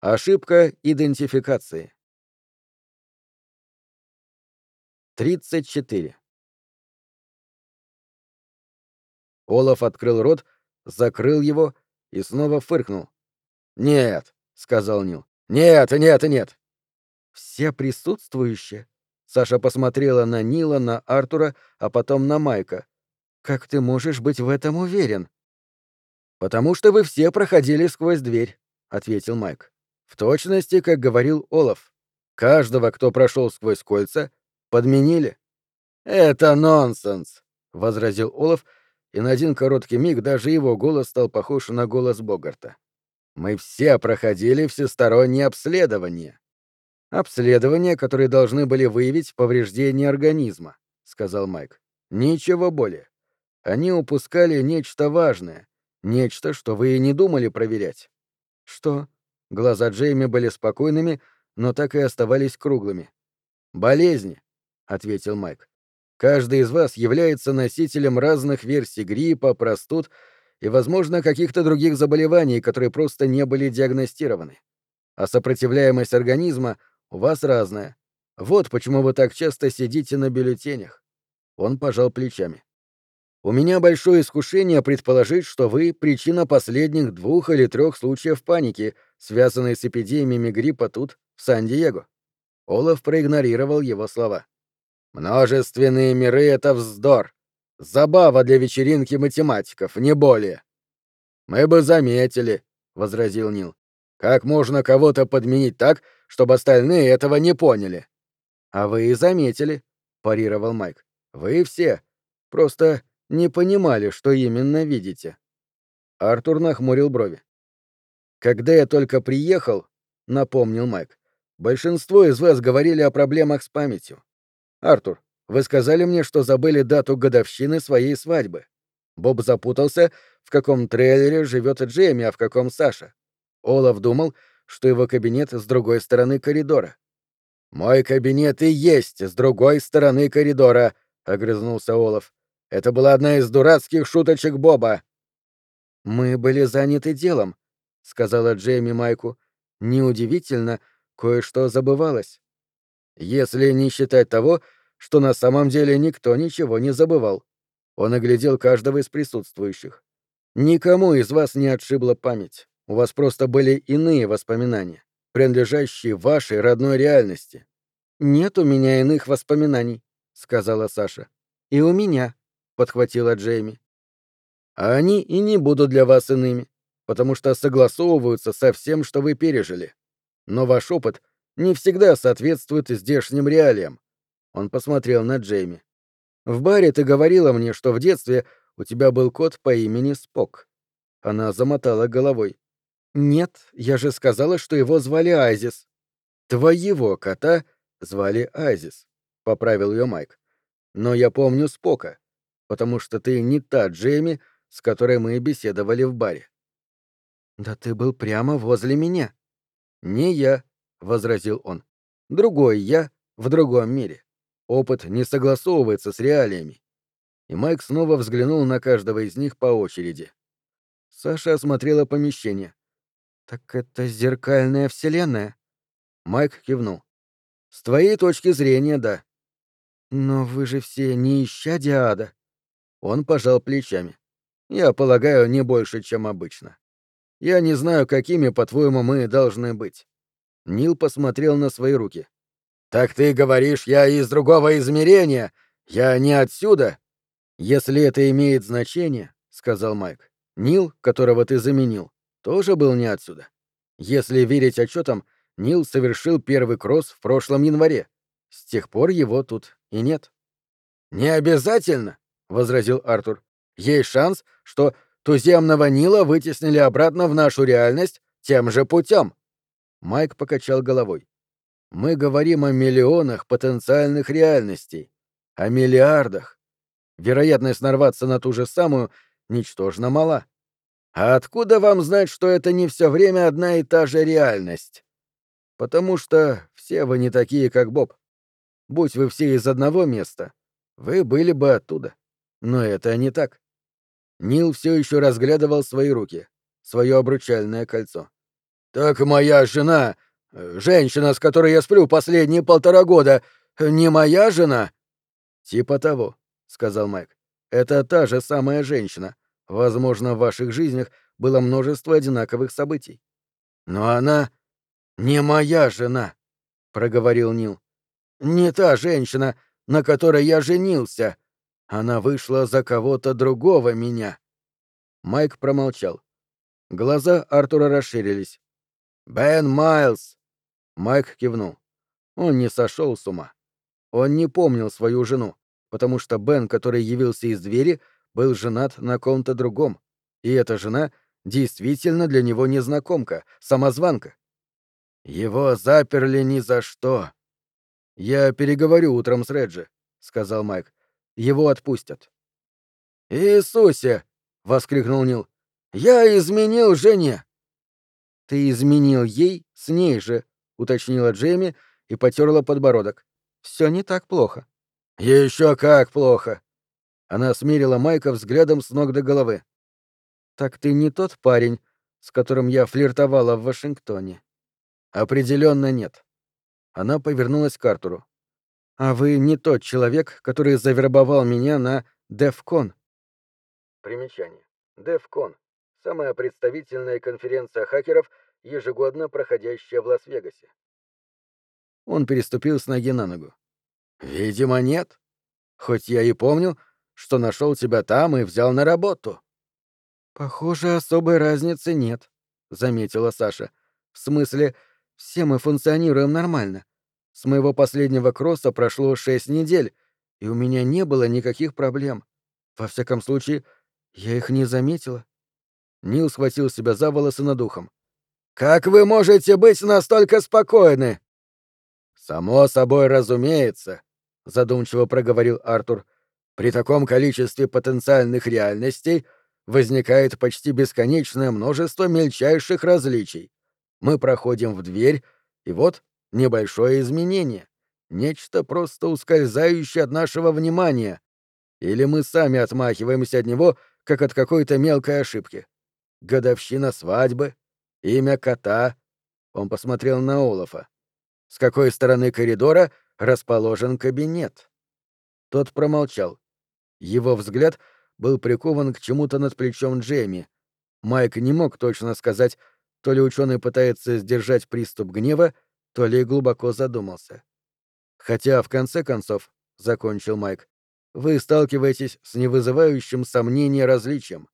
Ошибка идентификации. 34. Олаф открыл рот, закрыл его и снова фыркнул. «Нет», — сказал Нил. «Нет, нет, нет». «Все присутствующие?» Саша посмотрела на Нила, на Артура, а потом на Майка. «Как ты можешь быть в этом уверен?» «Потому что вы все проходили сквозь дверь», — ответил Майк. «В точности, как говорил Олаф. Каждого, кто прошел сквозь кольца, подменили». «Это нонсенс», — возразил Олаф, и на один короткий миг даже его голос стал похож на голос Богарта. «Мы все проходили всестороннее обследование». «Обследования, которые должны были выявить повреждение организма», — сказал Майк. «Ничего более. Они упускали нечто важное, нечто, что вы и не думали проверять». «Что?» Глаза Джейми были спокойными, но так и оставались круглыми. «Болезни», — ответил Майк. «Каждый из вас является носителем разных версий гриппа, простуд и, возможно, каких-то других заболеваний, которые просто не были диагностированы. А сопротивляемость организма у вас разная. Вот почему вы так часто сидите на бюллетенях». Он пожал плечами. У меня большое искушение предположить, что вы — причина последних двух или трех случаев паники, связанной с эпидемиями гриппа тут, в Сан-Диего. Олаф проигнорировал его слова. «Множественные миры — это вздор. Забава для вечеринки математиков, не более». «Мы бы заметили», — возразил Нил. «Как можно кого-то подменить так, чтобы остальные этого не поняли?» «А вы и заметили», — парировал Майк. «Вы все. Просто не понимали, что именно видите. Артур нахмурил брови. «Когда я только приехал», — напомнил Майк, — «большинство из вас говорили о проблемах с памятью. Артур, вы сказали мне, что забыли дату годовщины своей свадьбы. Боб запутался, в каком трейлере живет Джейми, а в каком Саша. Олаф думал, что его кабинет с другой стороны коридора. «Мой кабинет и есть с другой стороны коридора», — огрызнулся Олаф. Это была одна из дурацких шуточек Боба. Мы были заняты делом, сказала Джейми Майку. Неудивительно, кое-что забывалось. Если не считать того, что на самом деле никто ничего не забывал. Он оглядел каждого из присутствующих. Никому из вас не отшибла память. У вас просто были иные воспоминания, принадлежащие вашей родной реальности. Нет у меня иных воспоминаний, сказала Саша. И у меня подхватила Джейми. А они и не будут для вас иными, потому что согласовываются со всем, что вы пережили. Но ваш опыт не всегда соответствует здешним реалиям. Он посмотрел на Джейми. В баре ты говорила мне, что в детстве у тебя был кот по имени Спок. Она замотала головой. Нет, я же сказала, что его звали Азис. Твоего кота звали Азис, поправил ее Майк. Но я помню Спока потому что ты не та Джейми, с которой мы беседовали в баре. Да ты был прямо возле меня. Не я, возразил он. Другой я в другом мире. Опыт не согласовывается с реалиями. И Майк снова взглянул на каждого из них по очереди. Саша осмотрела помещение. Так это зеркальная вселенная? Майк кивнул. С твоей точки зрения, да. Но вы же все не ищадия ада. Он пожал плечами. Я полагаю, не больше, чем обычно. Я не знаю, какими, по-твоему, мы должны быть. Нил посмотрел на свои руки. Так ты говоришь, я из другого измерения? Я не отсюда? Если это имеет значение, сказал Майк. Нил, которого ты заменил, тоже был не отсюда. Если верить отчетам, Нил совершил первый кросс в прошлом январе. С тех пор его тут и нет. Не обязательно, возразил Артур. Есть шанс, что туземного Нила вытеснили обратно в нашу реальность тем же путем. Майк покачал головой. Мы говорим о миллионах потенциальных реальностей, о миллиардах. Вероятность нарваться на ту же самую ничтожно мала. А откуда вам знать, что это не все время одна и та же реальность? Потому что все вы не такие, как Боб. Будь вы все из одного места, вы были бы оттуда. Но это не так. Нил все еще разглядывал свои руки, свое обручальное кольцо. «Так моя жена, э, женщина, с которой я сплю последние полтора года, не моя жена?» «Типа того», — сказал Майк. «Это та же самая женщина. Возможно, в ваших жизнях было множество одинаковых событий». «Но она не моя жена», — проговорил Нил. «Не та женщина, на которой я женился. Она вышла за кого-то другого меня». Майк промолчал. Глаза Артура расширились. «Бен Майлз!» Майк кивнул. Он не сошел с ума. Он не помнил свою жену, потому что Бен, который явился из двери, был женат на ком-то другом, и эта жена действительно для него незнакомка, самозванка. Его заперли ни за что. Я переговорю утром с Реджи, сказал Майк. Его отпустят. Иисусе! воскликнул Нил. Я изменил жене. Ты изменил ей с ней же, уточнила Джейми и потерла подбородок. Все не так плохо. Еще как плохо. Она смирила Майка взглядом с ног до головы. Так ты не тот парень, с которым я флиртовала в Вашингтоне. Определенно нет. Она повернулась к Артуру. А вы не тот человек, который завербовал меня на Дефкон. Примечание. Дефкон — самая представительная конференция хакеров, ежегодно проходящая в Лас-Вегасе. Он переступил с ноги на ногу. «Видимо, нет. Хоть я и помню, что нашел тебя там и взял на работу». «Похоже, особой разницы нет», — заметила Саша. «В смысле, все мы функционируем нормально. С моего последнего кросса прошло шесть недель, и у меня не было никаких проблем. Во всяком случае, я их не заметила. Нил схватил себя за волосы над ухом. «Как вы можете быть настолько спокойны?» «Само собой разумеется», — задумчиво проговорил Артур. «При таком количестве потенциальных реальностей возникает почти бесконечное множество мельчайших различий. Мы проходим в дверь, и вот небольшое изменение. Нечто просто ускользающее от нашего внимания. Или мы сами отмахиваемся от него, как от какой-то мелкой ошибки. Годовщина свадьбы, имя кота. Он посмотрел на Олафа. С какой стороны коридора расположен кабинет? Тот промолчал. Его взгляд был прикован к чему-то над плечом Джейми. Майк не мог точно сказать, то ли ученый пытается сдержать приступ гнева, то ли глубоко задумался. Хотя, в конце концов, — закончил Майк, — вы сталкиваетесь с невызывающим сомнения различием,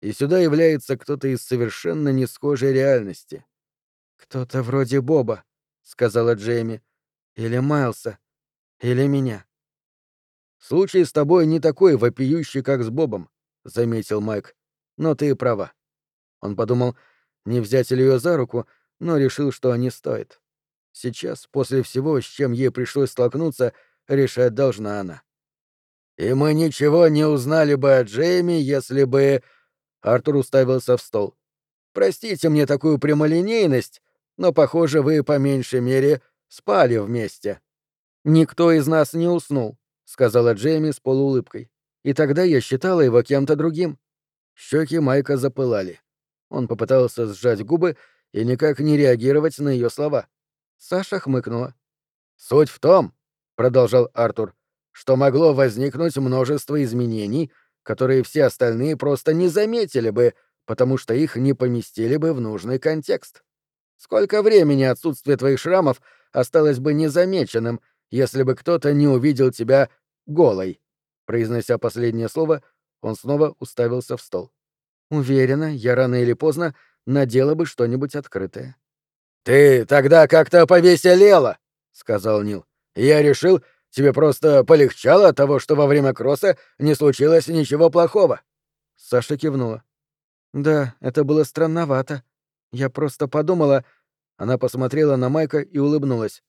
и сюда является кто-то из совершенно не схожей реальности. «Кто-то вроде Боба», — сказала Джейми, — «или Майлса, или меня». «Случай с тобой не такой вопиющий, как с Бобом», — заметил Майк, — «но ты права». Он подумал, — не взять ли ее за руку, но решил, что не стоит. Сейчас, после всего, с чем ей пришлось столкнуться, решать должна она. «И мы ничего не узнали бы о Джейми, если бы...» Артур уставился в стол. «Простите мне такую прямолинейность, но, похоже, вы, по меньшей мере, спали вместе». «Никто из нас не уснул», — сказала Джейми с полуулыбкой. «И тогда я считала его кем-то другим». Щеки Майка запылали. Он попытался сжать губы и никак не реагировать на ее слова. Саша хмыкнула. «Суть в том», — продолжал Артур, — «что могло возникнуть множество изменений, которые все остальные просто не заметили бы, потому что их не поместили бы в нужный контекст. Сколько времени отсутствие твоих шрамов осталось бы незамеченным, если бы кто-то не увидел тебя голой?» Произнося последнее слово, он снова уставился в стол. Уверена, я рано или поздно надела бы что-нибудь открытое. «Ты тогда как-то повеселела», — сказал Нил. «Я решил, тебе просто полегчало от того, что во время кросса не случилось ничего плохого». Саша кивнула. «Да, это было странновато. Я просто подумала...» Она посмотрела на Майка и улыбнулась.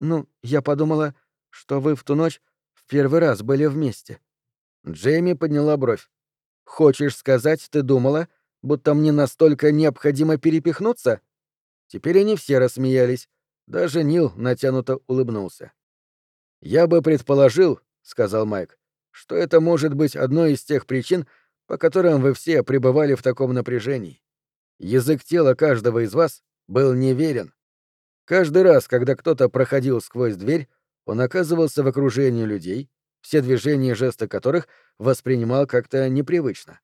«Ну, я подумала, что вы в ту ночь в первый раз были вместе». Джейми подняла бровь. Хочешь сказать, ты думала, будто мне настолько необходимо перепихнуться? Теперь они все рассмеялись. Даже Нил натянуто улыбнулся. Я бы предположил, сказал Майк, что это может быть одной из тех причин, по которым вы все пребывали в таком напряжении. Язык тела каждого из вас был неверен. Каждый раз, когда кто-то проходил сквозь дверь, он оказывался в окружении людей, все движения и жесты которых воспринимал как-то непривычно.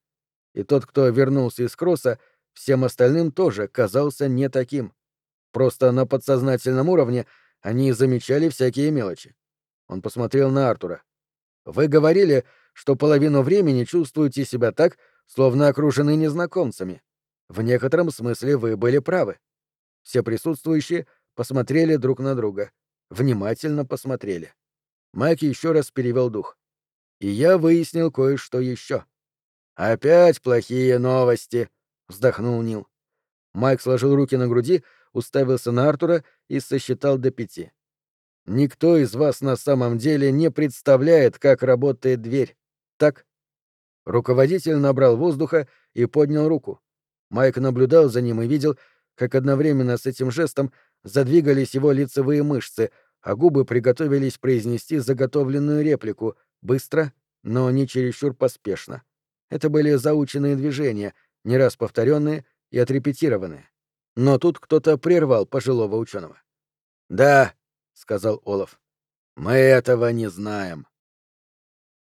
И тот, кто вернулся из кросса, всем остальным тоже казался не таким. Просто на подсознательном уровне они замечали всякие мелочи. Он посмотрел на Артура. «Вы говорили, что половину времени чувствуете себя так, словно окружены незнакомцами. В некотором смысле вы были правы. Все присутствующие посмотрели друг на друга. Внимательно посмотрели. Майк еще раз перевел дух. И я выяснил кое-что еще. «Опять плохие новости», — вздохнул Нил. Майк сложил руки на груди, уставился на Артура и сосчитал до пяти. «Никто из вас на самом деле не представляет, как работает дверь. Так?» Руководитель набрал воздуха и поднял руку. Майк наблюдал за ним и видел, как одновременно с этим жестом задвигались его лицевые мышцы, а губы приготовились произнести заготовленную реплику, быстро, но не чересчур поспешно. Это были заученные движения, не раз повторенные и отрепетированные. Но тут кто-то прервал пожилого ученого. «Да», — сказал Олаф, — «мы этого не знаем».